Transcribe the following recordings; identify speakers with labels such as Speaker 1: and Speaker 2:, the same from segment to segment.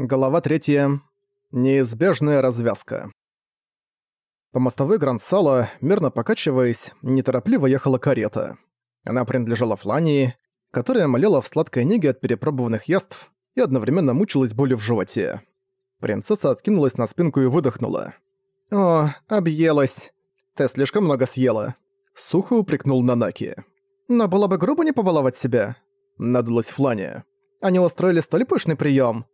Speaker 1: Глава 3. Неизбежная развязка. По мостовой Гранд-Сала, мерно покачиваясь, неторопливо ехала карета. Она принадлежала Флании, которая молела в сладкой неге от перепробованных яств и одновременно мучилась болью в животе. Принцесса откинулась на спинку и выдохнула. «О, объелась. Ты слишком много съела». Сухо упрекнул Нанаки. «Но было бы грубо не побаловать себя», — надулась Флания. «Они устроили столь пышный прием.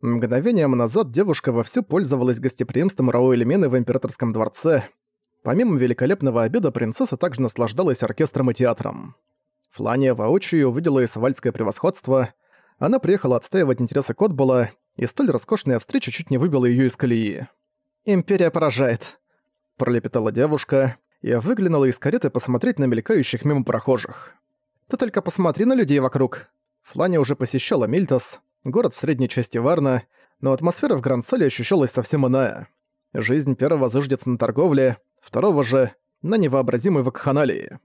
Speaker 1: Мгновением назад девушка вовсю пользовалась гостеприимством Рауэля Мены в императорском дворце. Помимо великолепного обеда, принцесса также наслаждалась оркестром и театром. Флания воочию увидела исвальское превосходство. Она приехала отстаивать интересы Котбола, и столь роскошная встреча чуть не выбила её из колеи. «Империя поражает», — пролепетала девушка, и выглянула из кареты посмотреть на мелькающих мимо прохожих. «Ты только посмотри на людей вокруг». Флания уже посещала Мильтос, город в средней части Варна, но атмосфера в Гранд-Сале ощущалась совсем иная. Жизнь первого зыждется на торговле, второго же — на невообразимой вакханалии.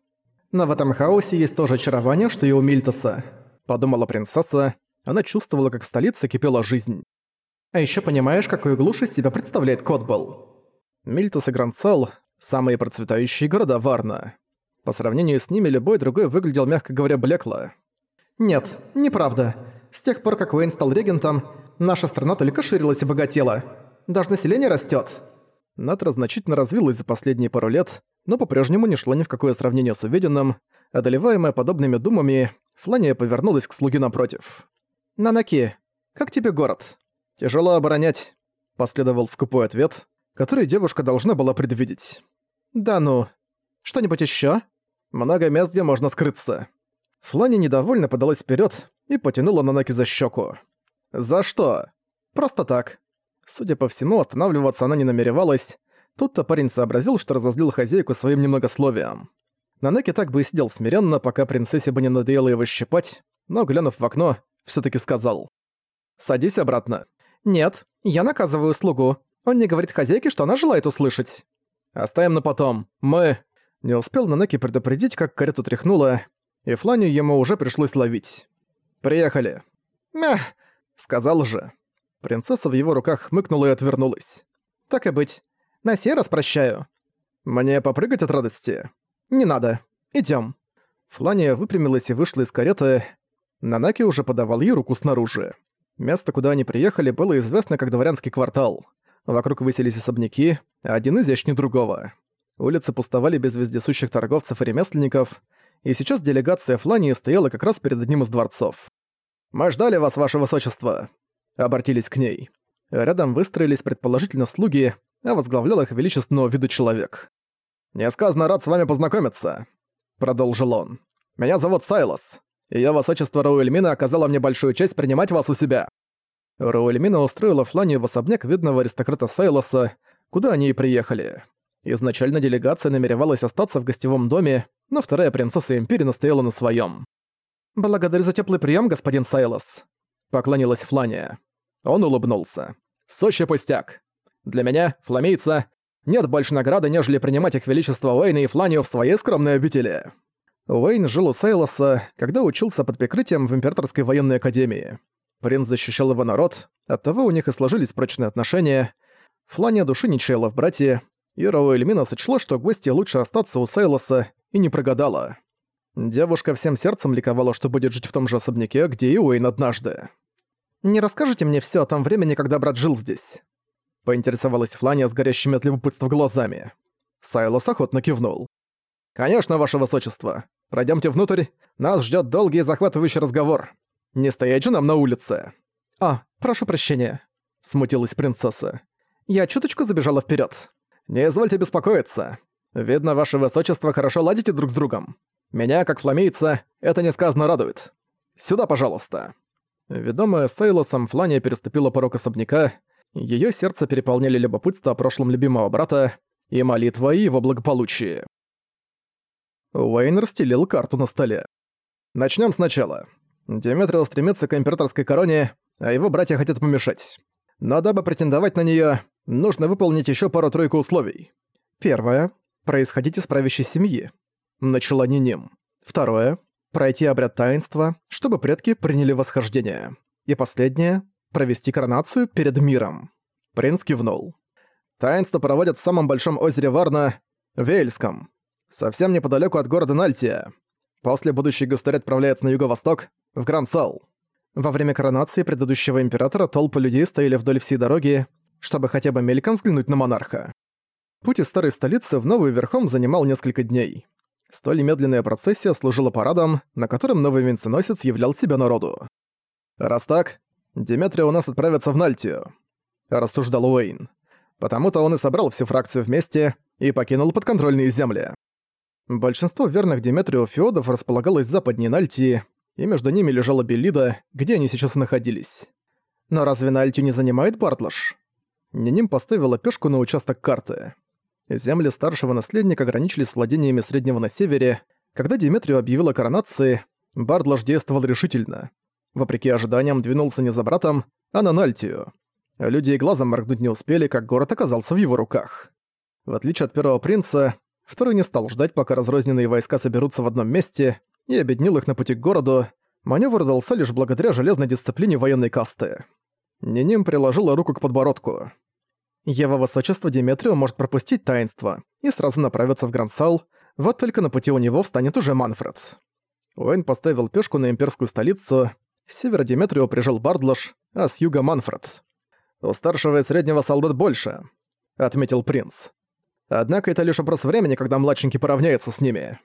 Speaker 1: «Но в этом хаосе есть тоже очарование, что и у Мильтоса», — подумала принцесса. Она чувствовала, как в столице кипела жизнь. «А ещё понимаешь, какую глушь из себя представляет Котбол?» Мильтос и Гранд-Сал — самые процветающие города Варна. По сравнению с ними любой другой выглядел, мягко говоря, блекло. «Нет, неправда. С тех пор, как Уэйн стал регентом, наша страна только ширилась и богатела. Даже население растет. Натра значительно развилась за последние пару лет, но по-прежнему не шла ни в какое сравнение с увиденным. Одолеваемая подобными думами, Флания повернулась к слуге напротив. «Нанаки, как тебе город?» «Тяжело оборонять», — последовал скупой ответ, который девушка должна была предвидеть. «Да ну. Что-нибудь ещё?» «Много мест, где можно скрыться». Флани недовольно подалась вперед, и потянула Нанаки за щеку. «За что?» «Просто так». Судя по всему, останавливаться она не намеревалась. Тут-то парень сообразил, что разозлил хозяйку своим немногословием. Нанаки так бы и сидел смиренно, пока принцессе бы не надоело его щипать, но, глянув в окно, все таки сказал. «Садись обратно». «Нет, я наказываю слугу. Он не говорит хозяйке, что она желает услышать». «Оставим на потом. Мы...» Не успел Нанаки предупредить, как карету тряхнуло, и Фланию ему уже пришлось ловить. «Приехали». «Мях», — сказал же. Принцесса в его руках хмыкнула и отвернулась. «Так и быть. На сей раз прощаю». «Мне попрыгать от радости?» «Не надо. Идём». Флания выпрямилась и вышла из кареты. Нанаки уже подавал ей руку снаружи. Место, куда они приехали, было известно как дворянский квартал. Вокруг выселись особняки, один изящнее другого. Улицы пустовали без вездесущих торговцев и ремесленников, и сейчас делегация Флании стояла как раз перед одним из дворцов. «Мы ждали вас, ваше высочество!» Обратились к ней. Рядом выстроились предположительно слуги, а возглавлял их величественного вида человек. «Несказанно рад с вами познакомиться», — продолжил он. «Меня зовут Сайлос. Её высочество Рауэльмина оказало мне большую честь принимать вас у себя». Рауэльмина устроила Фланию в особняк видного аристократа Сайлоса, куда они и приехали. Изначально делегация намеревалась остаться в гостевом доме, но вторая принцесса Империи настояла на своём. «Благодарю за теплый прием, господин Сайлос», — поклонилась Флания. Он улыбнулся. «Сущий пустяк. Для меня, фламейца, нет больше награды, нежели принимать их величество Уэйна и Фланию в своей скромной обители». Уэйн жил у Сайлоса, когда учился под прикрытием в Императорской военной академии. Принц защищал его народ, оттого у них и сложились прочные отношения. Флания души не чаяла в брате, и Роуэльмина сочла, что гости лучше остаться у Сайлоса, и не прогадала. Девушка всем сердцем ликовала, что будет жить в том же особняке, где и Уэйн однажды. «Не расскажете мне всё о том времени, когда брат жил здесь?» Поинтересовалась Флания с горящими от любопытства глазами. Сайлос охотно кивнул. «Конечно, ваше высочество. Пройдёмте внутрь. Нас ждёт долгий и захватывающий разговор. Не стоять же нам на улице». «А, прошу прощения», — смутилась принцесса. «Я чуточку забежала вперёд». «Не извольте беспокоиться. Видно, ваше высочество хорошо ладите друг с другом. Меня, как фламейца, это несказанно радует. Сюда, пожалуйста». Ведомая Сейлосом, Флания переступила порог особняка, её сердце переполняли любопытство о прошлом любимого брата и молитва о его благополучии. Уэйн расстелил карту на столе. Начнём сначала. Диметрио стремится к императорской короне, а его братья хотят помешать. Но дабы претендовать на неё, нужно выполнить ещё пару-тройку условий. Первое. Происходить из правящей семьи начала Ниним. Второе — пройти обряд таинства, чтобы предки приняли восхождение. И последнее — провести коронацию перед миром. Принц кивнул. Таинство проводят в самом большом озере Варна, Вельском, совсем неподалеку от города Нальтия. После будущий государь отправляется на юго-восток, в Грансал. Во время коронации предыдущего императора толпы людей стояли вдоль всей дороги, чтобы хотя бы мельком взглянуть на монарха. Путь из старой столицы в новый верхом занимал несколько дней. Столь медленная процессия служила парадом, на котором новый венценосец являл себя народу. «Раз так, Диметрия у нас отправится в Нальтию», — рассуждал Уэйн. «Потому-то он и собрал всю фракцию вместе и покинул подконтрольные земли». Большинство верных Диметрию феодов располагалось западнее Нальтии, и между ними лежала Беллида, где они сейчас находились. Но разве Нальтию не занимает Бартлаш? Ниним поставила пешку на участок карты. Земли старшего наследника ограничились владениями Среднего на севере. Когда Диметрию объявила коронации, Бардлаш действовал решительно. Вопреки ожиданиям, двинулся не за братом, а на Нальтию. Люди и глазом моргнуть не успели, как город оказался в его руках. В отличие от первого принца, Второй не стал ждать, пока разрозненные войска соберутся в одном месте, и объединил их на пути к городу. Маневр дался лишь благодаря железной дисциплине военной касты. Ниним приложила руку к подбородку. Его высочество Диметрио может пропустить таинство и сразу направиться в Грансал, вот только на пути у него встанет уже Манфред. Уэйн поставил пешку на имперскую столицу, с севера Диметрио прижал Бардлаш, а с юга Манфред. «У старшего и среднего солдат больше», — отметил принц. Однако это лишь вопрос времени, когда младшенький поравняется с ними.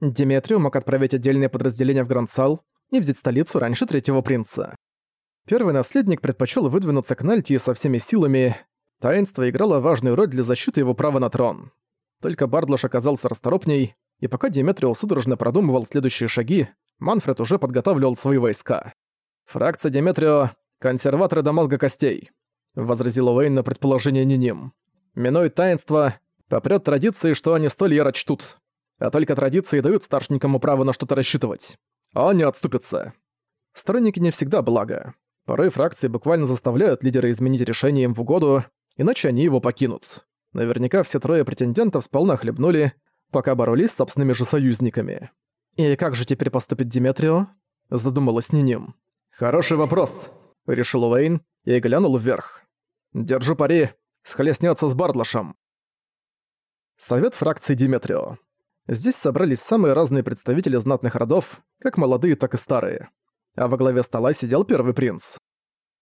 Speaker 1: Диметрию мог отправить отдельное подразделение в Грандсал и взять столицу раньше третьего принца. Первый наследник предпочел выдвинуться к Нальтии со всеми силами. Таинство играло важную роль для защиты его права на трон. Только Бардлаш оказался расторопней, и пока Диметрио судорожно продумывал следующие шаги, Манфред уже подготавливал свои войска. «Фракция Диметрио — консерваторы до мозга костей», — возразил Уэйн на предположение Ниним. «Минует таинство, Попрёт традиции, что они столь яро чтут. А только традиции дают старшникам право на что-то рассчитывать. А не отступится. Сторонники не всегда благо. Порой фракции буквально заставляют лидера изменить решение им в угоду, иначе они его покинут. Наверняка все трое претендентов сполна хлебнули, пока боролись с собственными же союзниками. «И как же теперь поступит Диметрио?» – задумалась Ниним. «Хороший вопрос», – решил Уэйн и глянул вверх. «Держу пари, схлестнется с Бардлашем. Совет фракции Диметрио. Здесь собрались самые разные представители знатных родов, как молодые, так и старые. А во главе стола сидел первый принц.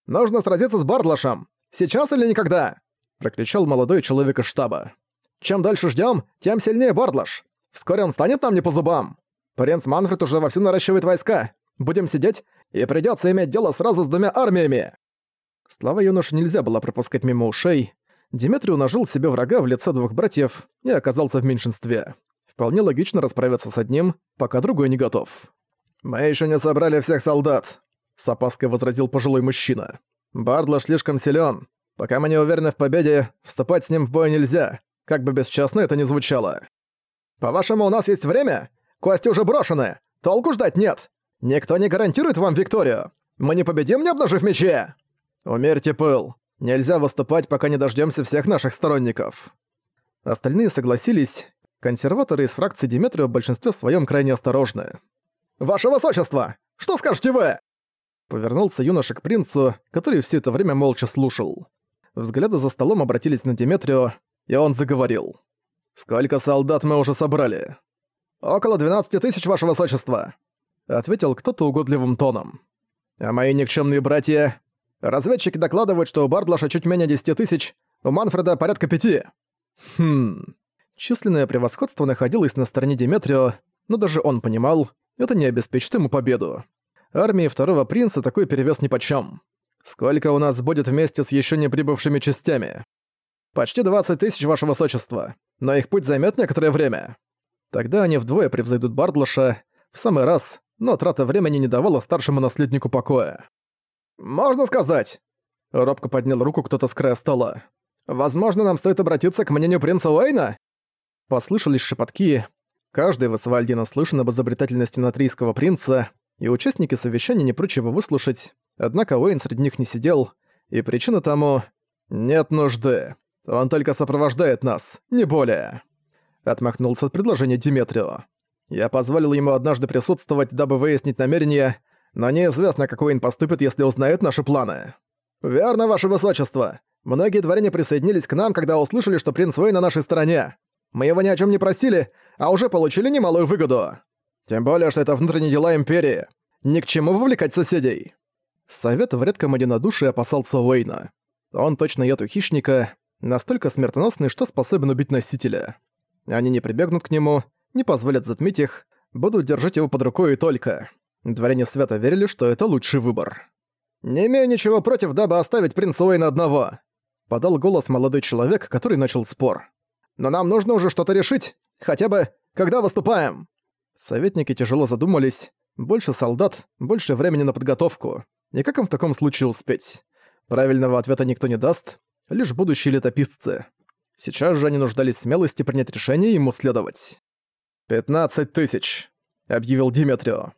Speaker 1: «Нужно сразиться с Бардлашем! Сейчас или никогда!» – прокричал молодой человек из штаба. «Чем дальше ждем, тем сильнее Бардлаш! Вскоре он станет нам не по зубам! Принц Манфред уже вовсю наращивает войска. Будем сидеть, и придется иметь дело сразу с двумя армиями!» Слова юноши нельзя было пропускать мимо ушей, Диметрий нажил себе врага в лице двух братьев и оказался в меньшинстве. Вполне логично расправиться с одним, пока другой не готов. «Мы еще не собрали всех солдат», — с опаской возразил пожилой мужчина. «Бардла слишком силен. Пока мы не уверены в победе, вступать с ним в бой нельзя, как бы бесчестно это ни звучало. По-вашему, у нас есть время? Кости уже брошены. Толку ждать нет. Никто не гарантирует вам викторию. Мы не победим, не обнажив мече. Умерьте пыл. Нельзя выступать, пока не дождемся всех наших сторонников». Остальные согласились. Консерваторы из фракции Диметрия в большинстве своем крайне осторожны. «Ваше высочество! Что скажете вы?» Повернулся юноша к принцу, который все это время молча слушал. Взгляды за столом обратились на Диметрио, и он заговорил. «Сколько солдат мы уже собрали?» «Около 12 тысяч, ваше высочество», — ответил кто-то угодливым тоном. «А мои никчемные братья Разведчики докладывают, что у Бардлаша чуть менее 10 тысяч, у Манфреда порядка пяти. Хм... Численное превосходство находилось на стороне Диметрио, но даже он понимал, это не обеспечит ему победу. Армии второго принца такой перевес нипочём. Сколько у нас будет вместе с еще не прибывшими частями? Почти 20 тысяч, ваше высочество, но их путь займет некоторое время. Тогда они вдвое превзойдут Бардлаша, в самый раз, но трата времени не давала старшему наследнику покоя. «Можно сказать!» Робко поднял руку кто-то с края стола. «Возможно, нам стоит обратиться к мнению принца Уэйна?» Послышались шепотки. Каждый в Асвальде наслышан об изобретательности натрийского принца, и участники совещания не прочь его выслушать, однако Уэйн среди них не сидел, и причина тому — нет нужды. Он только сопровождает нас, не более. Отмахнулся от предложения Диметрио. Я позволил ему однажды присутствовать, дабы выяснить намерения, но неизвестно, как Уэйн поступит, если узнает наши планы. «Верно, ваше высочество. Многие дворяне присоединились к нам, когда услышали, что принц Уэйн на нашей стороне. Мы его ни о чем не просили, а уже получили немалую выгоду. Тем более, что это внутренние дела Империи. Ни к чему вовлекать соседей». Совет в редком единодушии опасался Уэйна. Он точно яд у хищника, настолько смертоносный, что способен убить носителя. Они не прибегнут к нему, не позволят затмить их, будут держать его под рукой и только. Дворяне свято верили, что это лучший выбор. «Не имею ничего против, дабы оставить принца Уэйна одного», — подал голос молодой человек, который начал спор. «Но нам нужно уже что-то решить, хотя бы, когда выступаем». Советники тяжело задумались. Больше солдат, больше времени на подготовку. И как им в таком случае успеть? Правильного ответа никто не даст, лишь будущие летописцы. Сейчас же они нуждались в смелости принять решение и ему следовать. «Пятнадцать тысяч», — объявил Диметрио.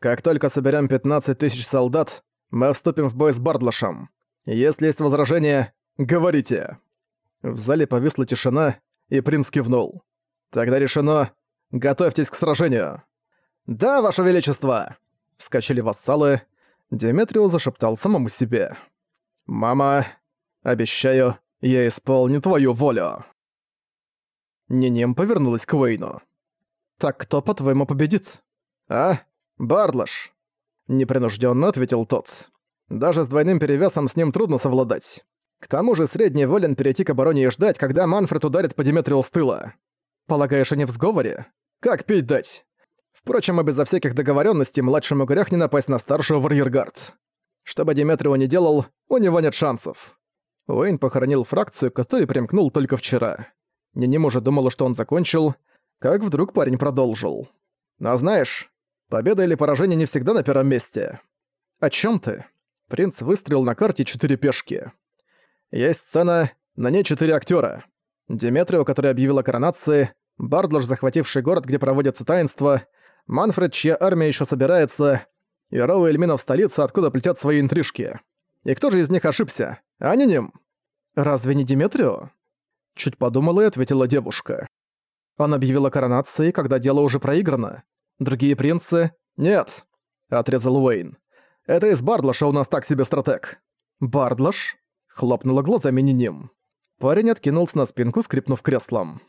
Speaker 1: «Как только соберем пятнадцать тысяч солдат, мы вступим в бой с Бардлашем. Если есть возражения, говорите». В зале повисла тишина, и принц кивнул. «Тогда решено. Готовьтесь к сражению». «Да, ваше величество!» Вскочили вассалы. Диметрио зашептал самому себе. «Мама, обещаю, я исполню твою волю». Нинем повернулась к Уэйну. «Так кто, по-твоему, победит?» «А? Бардлаш!» Непринужденно ответил тот. «Даже с двойным перевесом с ним трудно совладать. К тому же средний волен перейти к обороне и ждать, когда Манфред ударит по Диметрио с тыла. Полагаешь, они в сговоре? Как пить дать? Впрочем, и безо всяких договоренностей младшему грех не напасть на старшего в арьергард. Что бы Диметрио не делал, у него нет шансов. Уэйн похоронил фракцию, которой примкнул только вчера. Ниним уже думала, что он закончил, как вдруг парень продолжил. «Но знаешь, победа или поражение не всегда на первом месте». «О чем ты?» Принц выстрелил на карте четыре пешки. Есть сцена, на ней четыре актера. Диметрио, который объявил о коронации, Бардлаш, захвативший город, где проводятся таинства, Манфред, чья армия еще собирается, и Роу Эльмина в столице, откуда плетят свои интрижки. И кто же из них ошибся? А не ним. Разве не Диметрио? Чуть подумала и ответила девушка. Он объявил о коронации, когда дело уже проиграно. Другие принцы... Нет, отрезал Уэйн. Это из Бардлаша у нас так себе стратег. Бардлаш? Хлопнула глазами Ниним. Парень откинулся на спинку, скрипнув креслом.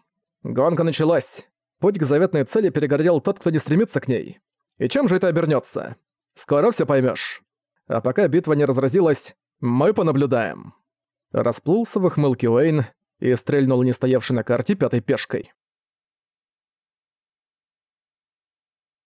Speaker 1: Гонка началась. Путь к заветной цели перегорел тот, кто не стремится к ней. И чем же это обернется? Скоро все поймешь. А пока битва не разразилась, мы понаблюдаем. Расплылся в ухмылке Уэйн и стрельнул не стоявший на карте пятой пешкой.